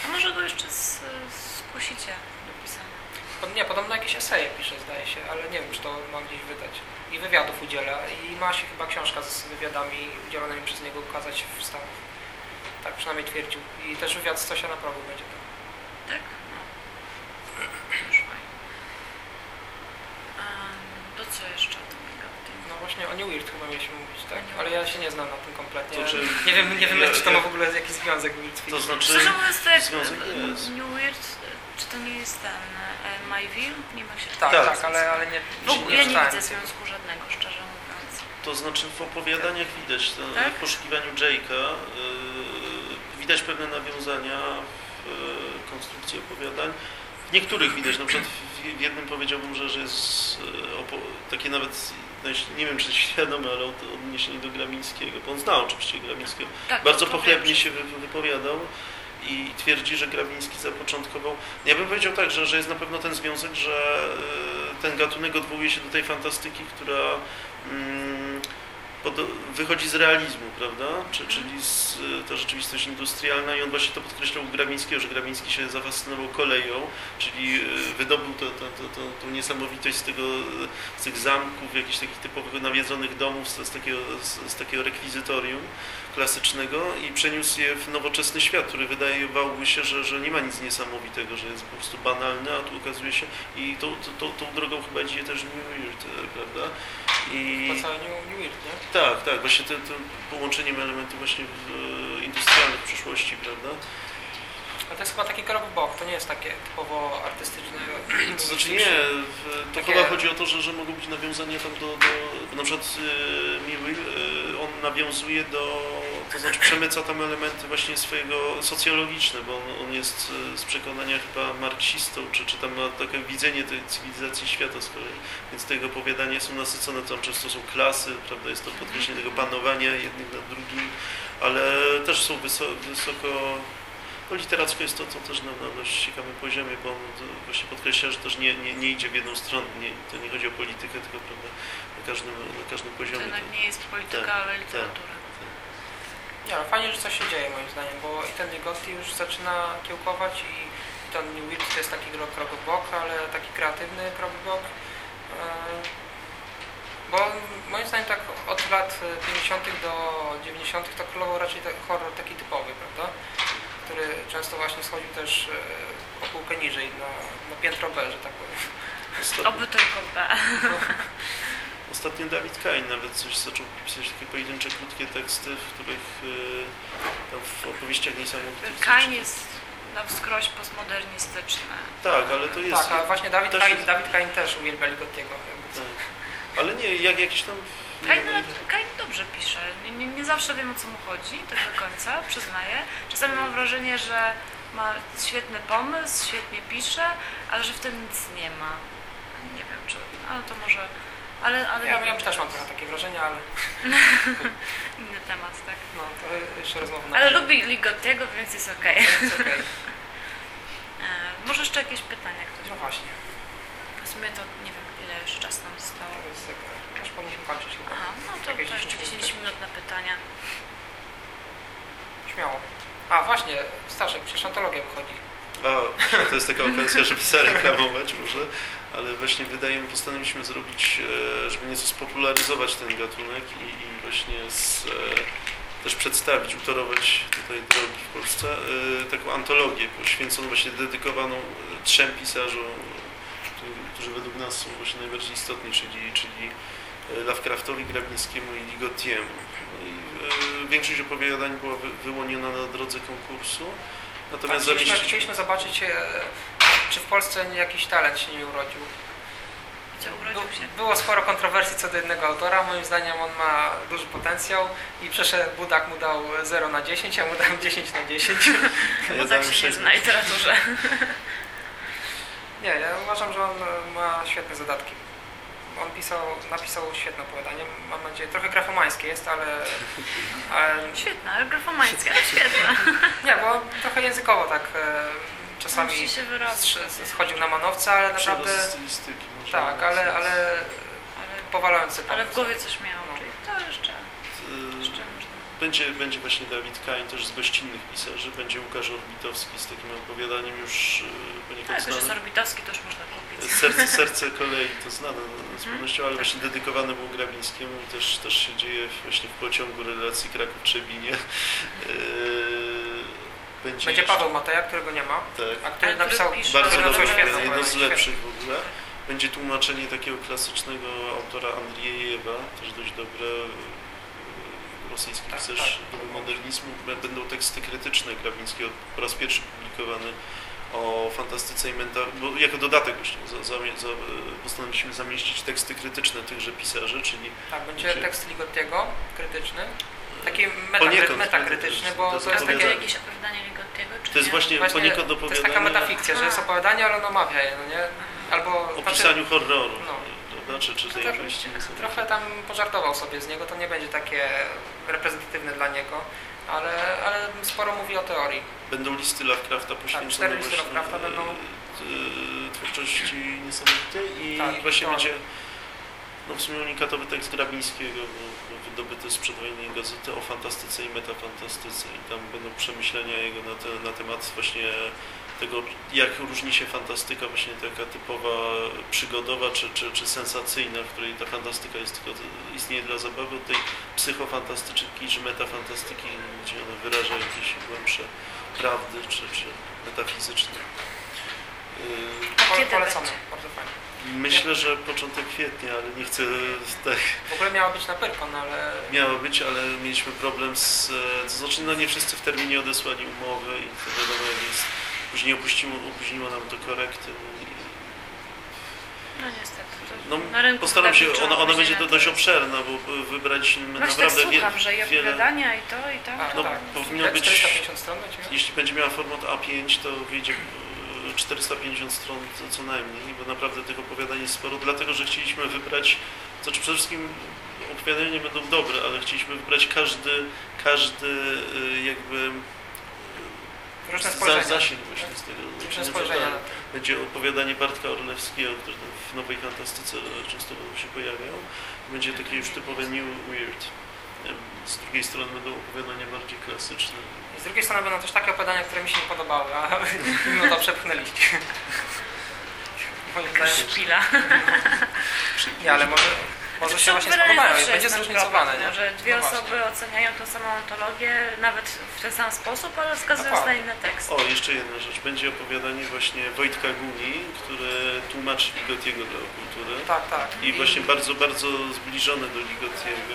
A może go jeszcze skusicie do pisania? Nie, podobno jakieś eseje pisze, zdaje się, ale nie wiem, czy to ma gdzieś wydać. I wywiadów udziela i ma się chyba książka z wywiadami udzielonymi przez niego ukazać w Stanach. Tak przynajmniej twierdził. I też wywiad z Stosia naprawdę będzie. Tak? No. Już fajnie. Em, To co jeszcze o tym Gotting? No właśnie o New Weird chyba mieliśmy mówić, tak? Ale ja się nie znam na tym kompletnie. To czy- Nie wiem, nie wiem ja- czy to ma w ogóle jakiś związek Weird To Fiction. znaczy, Szczerze mówiąc, to związek jest. New Weird, czy to nie jest ten e, Myville? Nie ma się Tak, Tak. tak, ale, ale nie, W ogóle ja nie widzę związku żadnego, szczerze mówiąc. to znaczy w opowiadaniach widać, to Tak? w poszukiwaniu Jake'a yy, widać pewne nawiązania w yy, konstrukcji opowiadań. Niektórych widać, na przykład w, jednym powiedziałbym, że, że jest opo- takie nawet, no, nie wiem czy świadome, ale od, odniesienie do Gramińskiego, bo on zna oczywiście Gramińskiego. Tak, Bardzo to pochlebnie się wy- wypowiadał i twierdzi, że Grawiński zapoczątkował. Ja bym powiedział tak, że, że jest na pewno ten związek, że e, ten gatunek odwołuje się do tej fantastyki, która mm, pod, wychodzi z realizmu, prawda? Czy, czyli z, ta rzeczywistość industrialna i on właśnie to podkreślał u Grawińskiego, że Grawiński się zafascynował koleją, czyli e, wydobył tę to, to, to, tą niesamowitość z, tego, z tych zamków, jakichś takich typowych nawiedzonych domów, z, z, takiego, z, z takiego rekwizytorium klasycznego i przeniósł je w nowoczesny świat, który wydawałoby się, że, że nie ma nic niesamowitego, że jest po prostu banalny, a tu okazuje się i tą, tą, tą drogą chyba idzie też New Weird, prawda? I New, New Weird, nie? Tak, tak, właśnie tym to połączeniem elementów właśnie e, industrialnych w przyszłości, prawda? Ale to jest chyba taki krok w bok, to nie jest takie typowo artystyczne. To znaczy nie, to Takie- chyba chodzi o to, że, że mogą być nawiązania tam do, do na przykład e, on nawiązuje do, to znaczy przemyca tam elementy właśnie swojego socjologiczne, bo on, on jest e, z przekonania chyba marksistą, czy, czy tam ma takie widzenie tej cywilizacji świata z kolei, więc te jego opowiadania są nasycone, tam często są klasy, prawda, jest to podkreślenie tego panowania jednych nad drugim, ale też są wysoko, wysoko no, literacko jest to, to też na, na dość ciekawym poziomie, bo on to właśnie podkreśla, że też nie, nie, nie idzie w jedną stronę, nie, to nie chodzi o politykę, tylko prawda, na, każdym, na każdym To poziomie. jednak to- nie jest polityka, Tak, ale literatura. Nie, ale fajnie, że coś się dzieje moim zdaniem, bo i ten Ligotti już zaczyna kiełkować i i ten New Weird to jest taki w bok, ale taki kreatywny krok w bok. Eee, Bo moim zdaniem tak od lat 50. do 90. to królował raczej tak horror taki typowy, prawda? Często właśnie schodził też e, o półkę niżej, na, na piętro B, że tak powiem. Ostatnio, Oby tylko B. ostatnio Dawid Kain nawet coś zaczął pisać takie pojedyncze, krótkie teksty, w których e, tam w opowieściach niesamowitych... Kain jest na wskroś postmodernistyczny. Tak, ale to jest... Tak, a właśnie Dawid też Kain, Dawid Kain też uwielbia Ligottiego. Tak. Ale nie, jak jakiś tam... Kain, pisze. Nie, nie, zawsze wiem o co mu chodzi, tak do końca, przyznaję. Czasami mam wrażenie, że ma świetny pomysł, świetnie pisze, ale że w tym nic nie ma. Nie wiem czy. Ale to może. Ale, ale Ja, ja też mam trochę takie wrażenie, ale inny temat, tak. no, to jeszcze rozmowa Ale lubi Ligottiego, więc jest okej. Więc okej. E, Może jeszcze jakieś pytania ktoś No właśnie. W sumie to nie wiem ile jeszcze czasu nam zostało. To jest Już powinniśmy kończyć chyba. Aha, no to, Jakieś to jeszcze 10 10 minut na pytania. Śmiało. A właśnie, Staszek, przecież antologia wychodzi. A, to jest taka okazja, żeby zareklamować może, ale właśnie wydaje mi postanowiliśmy zrobić, e, żeby nieco spopularyzować ten gatunek i, i właśnie z, e, też przedstawić, utorować tutaj drogi w Polsce, e, taką antologię poświęconą właśnie dedykowaną trzem pisarzom, którzy, według nas są właśnie najbardziej istotni, czyli, czyli Lovecraftowi, Grabińskiemu i Ligottiemu. No i e, większość opowiadań była wy, wyłoniona na drodze konkursu. Natomiast chcieliśmy, zamieścić... chcieliśmy zobaczyć, e, czy w Polsce nie- jakiś talent się nie urodził. Gdzie urodził Bu- się? Było sporo kontrowersji co do jednego autora. Moim zdaniem on ma duży potencjał i przeszedł, Budak mu dał 0 na 10, a mu dał 10 na 10. Ja Bo tak dałem się nie sześć zna literaturze. Nie, ja uważam, że on ma świetne zadatki. On pisał, napisał świetne opowiadanie. Mam nadzieję, trochę grafomańskie jest, ale, ale Świetna, ale grafomańska, świetna. nie, bo trochę językowo tak e, czasami schodził na manowce, ale naprawdę Przerost stylistyki. może tak, ale, ale Ale, powalający ale w pomysł. głowie coś miało, No. czyli to jeszcze, Y, jeszcze. Będzie, będzie właśnie Dawid Kain też z gościnnych pisarzy, będzie Łukasz Orbitowski z takim opowiadaniem już y, poniekąd Tak, że jest znanym. Orbitowski, to już można. Serce, serce kolei to znane z pewnością, ale właśnie dedykowane było Grabińskiemu i też, też się dzieje właśnie w pociągu relacji Kraków-Trzebinie. Yy, Będzie, Będzie jeszcze- Paweł Mateja, którego nie ma, Tak. a który napisał, Bardzo napisał dobrze, świetną jedno z lepszych w ogóle. Będzie tłumaczenie takiego klasycznego autora Andriejewa, też dość dobre, rosyjski Tak, pisarz tak. modernizmu. Będą teksty krytyczne Grawińskiego, po raz pierwszy publikowany o fantastyce i menta, bo jako dodatek właśnie za, za, za, postanowiliśmy zamieścić teksty krytyczne tychże pisarzy, czyli Tak, będzie Znaczy- tekst Ligottiego, krytyczny. Taki Poniekąd metakry, metakrytyczny, bo to to jest takie... opowiadanie. jakieś opowiadanie Ligottiego, czy to jest nie? właśnie, Właśnie poniekąd to jest opowiadanie taka metafikcja, że jest opowiadanie, ale ono omawia je, no nie? Albo... o znaczy, pisaniu horroru, No. prawda, czy, opowieści niesamowitej. trochę tam pożartował sobie z niego, to nie będzie takie reprezentatywne dla niego, ale, ale sporo mówi o teorii. Będą listy Lovecrafta poświęcone Tak, cztery listy właśnie, Lovecrafta będą. e, twórczości niesamowitej i Tak, właśnie będzie no w sumie unikatowy tekst Grabińskiego, wydobyty z przedwojennej gazety o fantastyce i metafantastyce i tam będą przemyślenia jego na, te, na temat właśnie tego, jak różni się fantastyka właśnie taka typowa przygodowa czy, czy, czy sensacyjna, w której ta fantastyka jest tylko, istnieje dla zabawy, od tej psychofantastyki czy metafantastyki, gdzie ona wyraża jakieś głębsze prawdy czy, czy metafizyczne. Yy, A kiedy Polecamy, bardzo fajnie. Myślę, że początek kwietnia, ale nie chcę tak W ogóle miała być na Pyrkon, ale miało być, ale mieliśmy problem z, e, to znaczy no nie wszyscy w terminie odesłali umowy i to wiadomo jak jest, później opóźniło, opóźniło nam to korekty. No niestety. No, na rynku postaram się, ona, ona będzie to dość obszerna, bo e, wybraliśmy Właśnie tak naprawdę wie- słucham, że i wiele, opowiadania i to i to. tak, No, tak. powinno być- 450 stron będzie miał? jeśli będzie miała format A5, to wyjdzie e, 450 stron co- co najmniej, bo naprawdę tych opowiadań jest sporo, dlatego że chcieliśmy wybrać, znaczy przede wszystkim opowiadania nie będą dobre, ale chcieliśmy wybrać każdy, każdy e, jakby Różne spojrzenia. zasięg właśnie z tego. Różne spojrzenia. Będzie opowiadanie Bartka Orlewskiego, który w nowej fantastyce często się pojawiał. Będzie takie już typowe new weird. Z drugiej strony będą opowiadania bardziej klasyczne. I z drugiej strony będą też takie opowiadania, które mi się nie podobały, a mimo to przepchnęliście. Moim zdaniem. Szpila. Nie, ale może, może się właśnie spodobają i będzie zróżnicowane, nie? Że dwie No właśnie. osoby oceniają tą samą antologię, nawet w ten sam sposób, ale wskazując na Dokładnie. inne teksty. O, jeszcze jedna rzecz. Będzie opowiadanie właśnie Wojtka Guni, który tłumaczy Ligotiego dla kultury. Tak, tak. I właśnie bardzo, bardzo zbliżone do Ligotiego.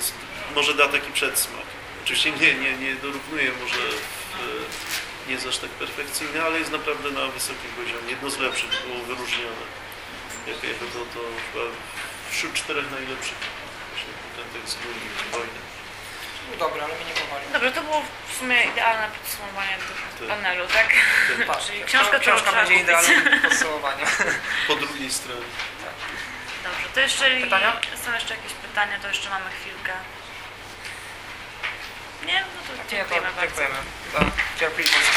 Z- Może da taki przedsmak. Oczywiście nie, nie, nie dorównuję może w, nie jest aż tak perfekcyjny, ale jest naprawdę na wysokim poziomie. Jedno z lepszych było wyróżnione. Jako, jako to, to chyba wśród czterech najlepszych właśnie ten tekst Guni, wojny. Był dobry, ale mnie nie powalił. Dobrze, to było w sumie idealne podsumowanie tego Tak. panelu, tak? Tak, Czyli tak. książka, którą książka trzeba będzie idealnym podsumowaniem. Po drugiej stronie. Dobrze, to jeszcze Pytania? są jeszcze jakieś pytania, to jeszcze mamy chwilkę. Nie? No to Nie, to dziękujemy bardzo. dziękujemy za cierpliwość.